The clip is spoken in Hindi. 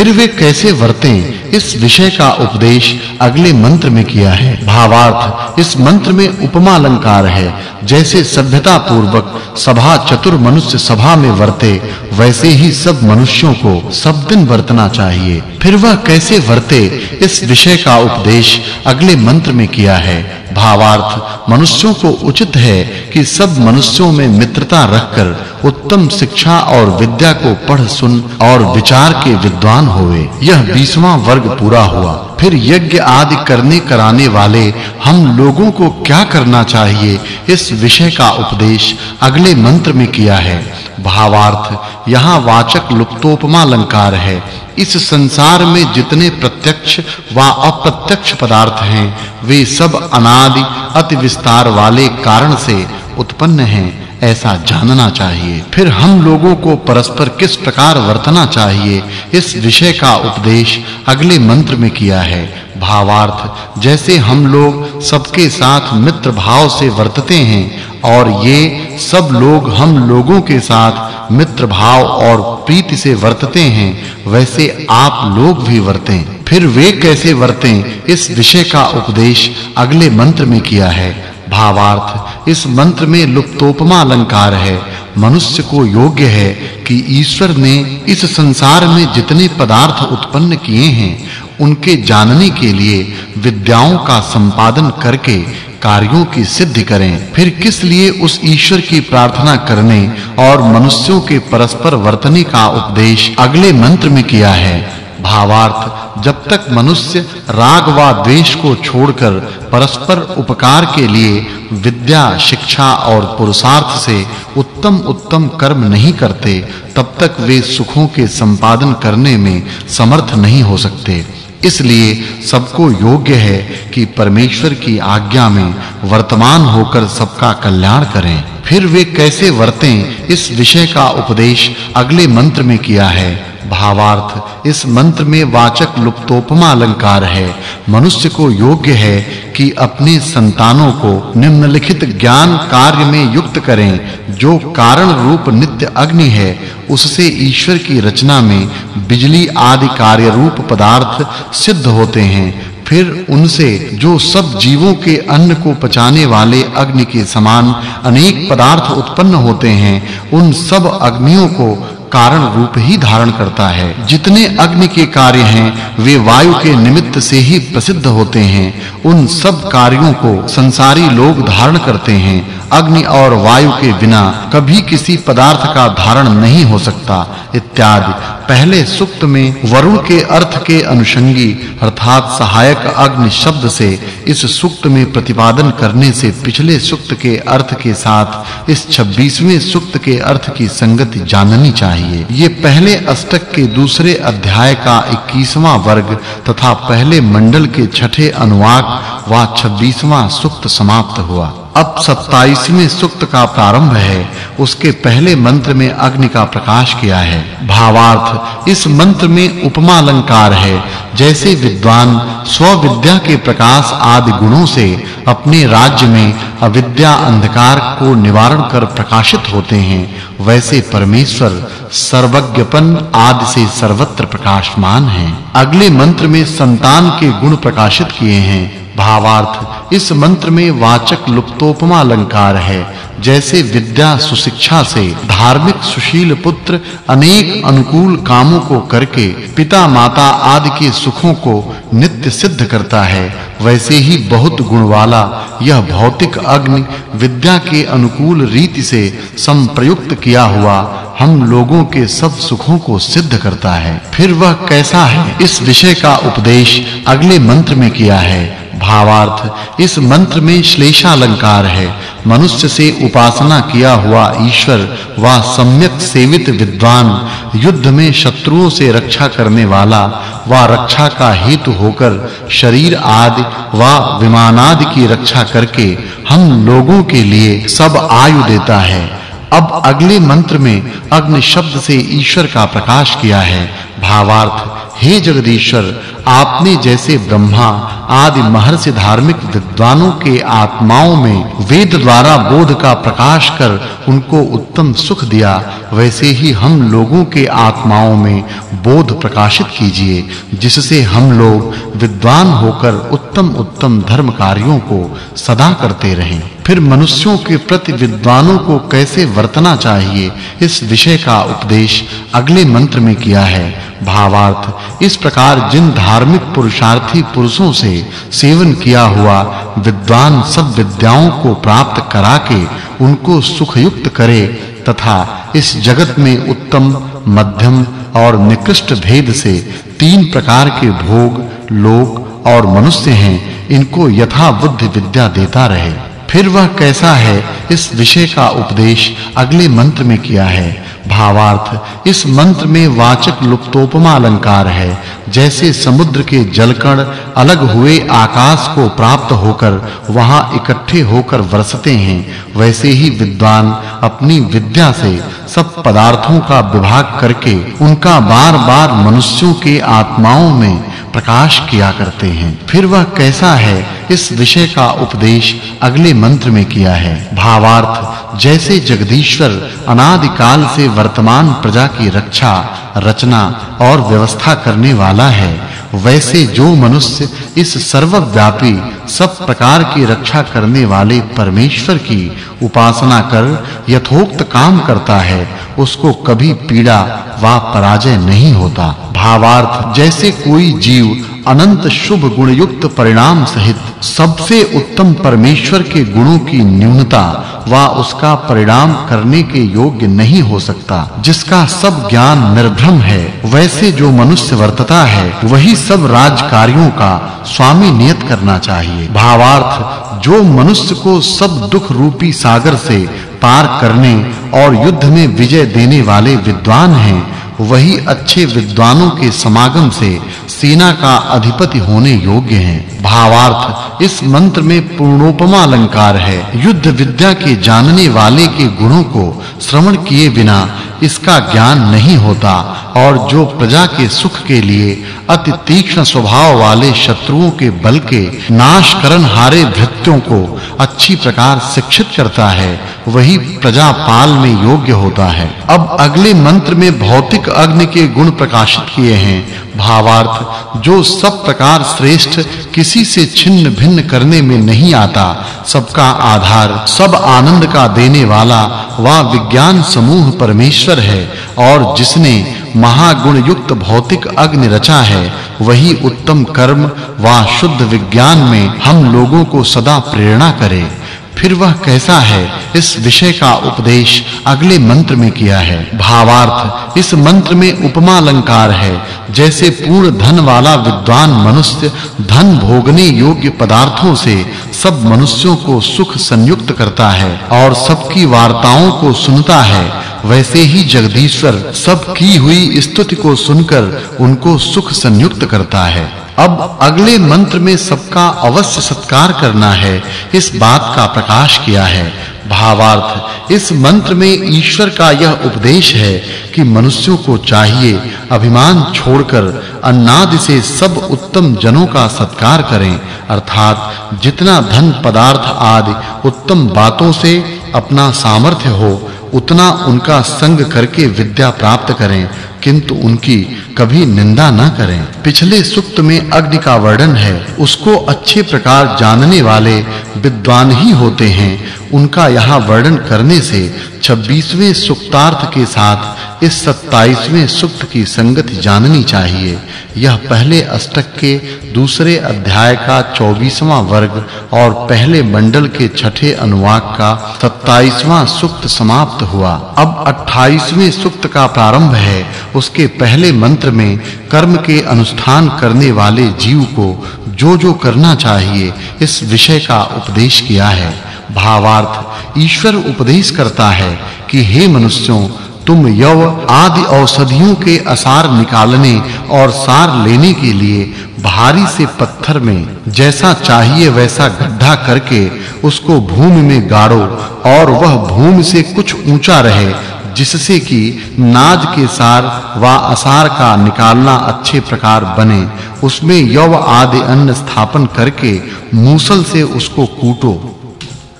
फिर वे कैसे वर्तें? इस विषय का उपदेश अगले मंत्र में किया है। भावार्थ, इस मंत्र में उपमा अलंकार है। जैसे सभ्यता पूर्वक सभा चतुर मनुष्य सभा में वर्ते, वैसे ही सब मनुष्यों को सब दिन वर्तना चाहिए। फिर वह कैसे वर्ते? इस विषय का उपदेश अगले मंत्र में किया है। भावार्थ मनुष्यों को उचित है कि सब मनुष्यों में मित्रता रखकर उत्तम शिक्षा और विद्या को पढ़, सुन और विचार के विद्वान होवे। यह 20वां वर्ग पूरा हुआ। फिर यज्ञ आदि करने कराने वाले हम लोगों को क्या करना चाहिए? इस विषय का उपदेश अगले मंत्र में किया है। भावार्थ, यहाँ वाचक् लुप्तोपमा अलंकार है। इस संसार में जितने प्रत्यक्ष व अप्रत्यक्ष पदार्थ हैं, वे सब अनादि, अति विस्तार वाले कारण से उत्पन्न हैं, ऐसा जानना चाहिए। फिर हम लोगों को परस्पर किस प्रकार वर्तना चाहिए, इस विषय का उपदेश अगले मंत्र में किया है। भावार्थ, जैसे हम लोग सबके साथ मित्र भाव से वर्तते हैं और ये सब लोग हम लोगों के साथ मित्र भाव और प्रीति से वर्तते हैं, वैसे आप लोग भी वर्तें। फिर वे कैसे वर्तें, इस विषय का उपदेश अगले मंत्र में किया है। भावार्थ, इस मंत्र में लुप्तोपमा अलंकार है। मनुष्य को योग्य है कि ईश्वर ने इस संसार में जितने पदार्थ उत्पन्न किए हैं, उनके जानने के लिए विद्याओं का संपादन करके कार्यों की सिद्धि करें। फिर किस लिए उस ईश्वर की प्रार्थना करने और मनुष्यों के परस्पर वर्तने का उपदेश अगले मंत्र में किया है? भावार्थ, जब तक मनुष्य राग व द्वेष को छोड़कर परस्पर उपकार के लिए विद्या, शिक्षा और पुरुषार्थ से उत्तम उत्तम कर्म नहीं करते, तब तक वे सुखों के संपादन करने में समर्थ नहीं हो सकते। इसलिए सबको योग्य है कि परमेश्वर की आज्ञा में वर्तमान होकर सबका कल्याण करें। फिर वे कैसे वर्तें, इस विषय का उपदेश अगले मंत्र में किया है। भावार्थ, इस मंत्र में वाचक् लुप्तोपमा अलंकार है। मनुष्य को योग्य है कि अपने संतानों को निम्नलिखित ज्ञान कार्य में युक्त करें। जो कारण रूप नित्य अग्नि है, उससे ईश्वर की रचना में बिजली आदि कार्य रूप पदार्थ सिद्ध होते हैं। फिर उनसे जो सब जीवों के अन्न को पचाने वाले अग्नि के समान अनेक पदार्थ उत्पन्न होते हैं, उन सब अग्नियों को कारण रूप ही धारण करता है। जितने अग्नि के कार्य हैं, वे वायु के निमित्त से ही प्रसिद्ध होते हैं। उन सब कार्यों को संसारी लोग धारण करते हैं। अग्नि और वायु के बिना कभी किसी पदार्थ का धारण नहीं हो सकता, इत्यादि। पहले सुक्त में वरुण के अर्थ के अनुषंगी, अर्थात सहायक अग्नि शब्द से इस सुक्त में प्रतिपादन करने से पिछले सुक्त के अर्थ के साथ इस 26वें सुक्त के अर्थ की संगति जाननी चाहिए। ये पहले अष्टक के दूसरे अध्याय का 21वां वर्ग तथा पहले मंडल के छठे अनुवाक व 26वां सुक्त समाप्त हुआ। अब 27वें सुक्त का प्रारंभ है। उसके पहले मंत्र में अग्नि का प्रकाश किया है। भावार्थ, इस मंत्र में उपमा अलंकार है। जैसे विद्वान स्वविद्या के प्रकाश आदि गुणों से अपने राज्य में अविद्या अंधकार को निवारण कर प्रकाशित होते हैं, वैसे परमेश्वर सर्वज्ञपन आदि से सर्वत्र प्रकाशमान हैं। अगले मंत्र में संतान के गुण प्रकाशित किए हैं। भावार्थ। इस मंत्र में वाचक् लुप्तोपमा अलंकार है। जैसे विद्या सुशिक्षा से धार्मिक सुशील पुत्र अनेक अनुकूल कामों को करके पिता माता आदि के सुखों को नित्य सिद्ध करता है, वैसे ही बहुत गुण वाला यह भौतिक अग्नि विद्या के अनुकूल रीति से संप्रयुक्त किया हुआ हम लोगों के सब सुखों को सिद्ध करता है। फिर वह कैसा है? इस विषय का उपदेश अगले मंत्र में किया है। भावार्थ। इस मंत्र में श्लेषा अलंकार है। मनुष्य से उपासना किया हुआ ईश्वर व सम्यक सेवित विद्वान, युद्ध में शत्रुओं से रक्षा करने वाला व रक्षा का हेतु होकर शरीर आदि व विमान आदि की रक्षा करके हम लोगों के लिए सब आयु देता है। अब अगले मंत्र में अग्नि शब्द से ईश्वर का प्रकाश किया है। भावार्थ, हे जगदीश्वर आपने जैसे ब्रह्मा आदि महर्षि धार्मिक विद्वानों के आत्माओं में वेद द्वारा बोध का प्रकाश कर उनको उत्तम सुख दिया, वैसे ही हम लोगों के आत्माओं में बोध प्रकाशित कीजिए, जिससे हम लोग विद्वान होकर उत्तम उत्तम धर्म कार्यों को सदा करते रहें। फिर मनुष्यों के प्रति विद्वानों को कैसे वर्तना चाहिए, इस विषय का उपदेश अगले मंत्र में किया है। भावार्थ, इस प्रकार जिन धार्मिक पुरुषार्थी पुरुषों से सेवन किया हुआ विद्वान सब विद्याओं को प्राप्त करा के उनको सुखयुक्त करे तथा इस जगत में उत्तम, मध्यम और निकृष्ट भेद से तीन प्रकार के भोग, लोक और मनुष्य हैं, इनको यथा बुद्धि विद्या देता रहे। फिर वह कैसा है? इस विषय का उपदेश अगले मंत्र में किया है। भावार्थ, इस मंत्र में वाचक् लुप्तोपमा अलंकार है। जैसे समुद्र के जलकण अलग हुए आकाश को प्राप्त होकर वहाँ इकट्ठे होकर वर्षते हैं, वैसे ही विद्वान अपनी विद्या से सब पदार्थों का विभाग करके उनका बार-बार मनुष्यों के आत्माओं में प्रकाश किया करते हैं। फिर वह कैसा है? इस विषय का उपदेश अगले मंत्र में किया है। भावार्थ, जैसे जगदीश्वर अनादि काल से वर्तमान प्रजा की रक्षा, रचना और व्यवस्था करने वाला है, वैसे जो मनुष्य इस सर्वव्यापी, सब प्रकार की रक्षा करने वाले परमेश्वर की उपासना कर, यथोक्त काम करता है, उसको कभी पीड़ा वा पराजय नहीं होता। भावार्थ, जैसे कोई जीव अनंत शुभ गुण युक्त परिणाम सहित सबसे उत्तम परमेश्वर के गुणों की न्यूनता वा उसका परिणाम करने के योग्य नहीं हो सकता, जिसका सब ज्ञान निर्भ्रम है, वैसे जो मनुष्य वर्तता है, वही सब राज राजकार्यों का स्वामी नियत करना चाहिए। भावार्थ, जो मनुष्य को सब दुख रूपी सागर से पार करने और युद्ध में विजय देने वाले विद्वान हैं वही अच्छे विद्वानों के समागम से सेना का अधिपति होने योग्य हैं। भावार्थ, इस मंत्र में पूर्णोपमा अलंकार है। युद्ध विद्या के जानने वाले के गुणों को श्रवण किए बिना इसका ज्ञान नहीं होता, और जो प्रजा के सुख के लिए अति तीक्ष्ण स्वभाव वाले शत्रुओं के बल के नाश करन हारे भृत्यों को अच्छी प्रकार शिक्षित करता है, वही प्रजापाल में योग्य होता है। अब अगले मंत्र में भौतिक अग्नि के गुण प्रकाशित किए हैं। भावार्थ, जो सब प्रकार श्रेष्ठ किसी से छिन्न भिन्न करने में नहीं आता, सबका आधार, सब आनंद का देने वाला वा विज्ञान समूह परमेश्वर है, और जिसने महागुण युक्त भौतिक अग्नि रचा है, वही उत्तम कर्म वा शुद्ध विज्ञान में हम लोगों को सदा प्रेरणा करे। फिर वह कैसा है? इस विषय का उपदेश अगले मंत्र में किया है। भावार्थ, इस मंत्र में उपमा अलंकार है। जैसे पूर्ण धन वाला विद्वान मनुष्य धन भोगने योग्य पदार्थों से सब मनुष्यों को सुख संयुक्त करता है और सबकी वार्ताओं को सुनता है, वैसे ही जगदीश्वर सब की हुई स्तुति को सुनकर उनको सुख संयुक्त करता है। अब अगले मंत्र में सबका अवश्य सत्कार करना है, इस बात का प्रकाश किया है। भावार्थ, इस मंत्र में ईश्वर का यह उपदेश है कि मनुष्यों को चाहिए अभिमान छोड़कर अन्नादि से सब उत्तम जनों का सत्कार करें, अर्थात जितना धन पदार्थ आदि उत्तम बातों से अपना सामर्थ्य हो, उतना उनका संग करके विद्या प्राप्त करें। किंतु उनकी कभी निंदा न करें। पिछले सुक्त में अग्नि का वर्णन है, उसको अच्छे प्रकार जानने वाले विद्वान ही होते हैं। उनका यहाँ वर्णन करने से 26वें सुक्तार्थ के साथ इस 27वें सुक्त की संगति जाननी चाहिए। यह पहले अष्टक के दूसरे अध्याय का 24वां वर्ग और पहले मंडल के छठे अनुवाक का 27वां सुक्त समाप्त हुआ। अब 28वें सुक्त का प्रारंभ है। उसके पहले मंत्र में कर्म के अनुष्ठान करने वाले जीव को जो जो करना चाहिए, इस विषय का उपदेश किया है। भावार्थ, ईश्वर उपदेश करता है कि हे मनुष्यों तुम यव आदि औषधियों के असार निकालने और सार लेने के लिए भारी से पत्थर में जैसा चाहिए वैसा गड्ढा करके उसको भूमि में गाड़ो और वह भूमि से कुछ ऊँचा रहे, जिससे कि नाज के सार व असार का निकालना अच्छे प्रकार बने। उसमें यव आदि अन्न स्थापन करके मूसल से उसको कूटो।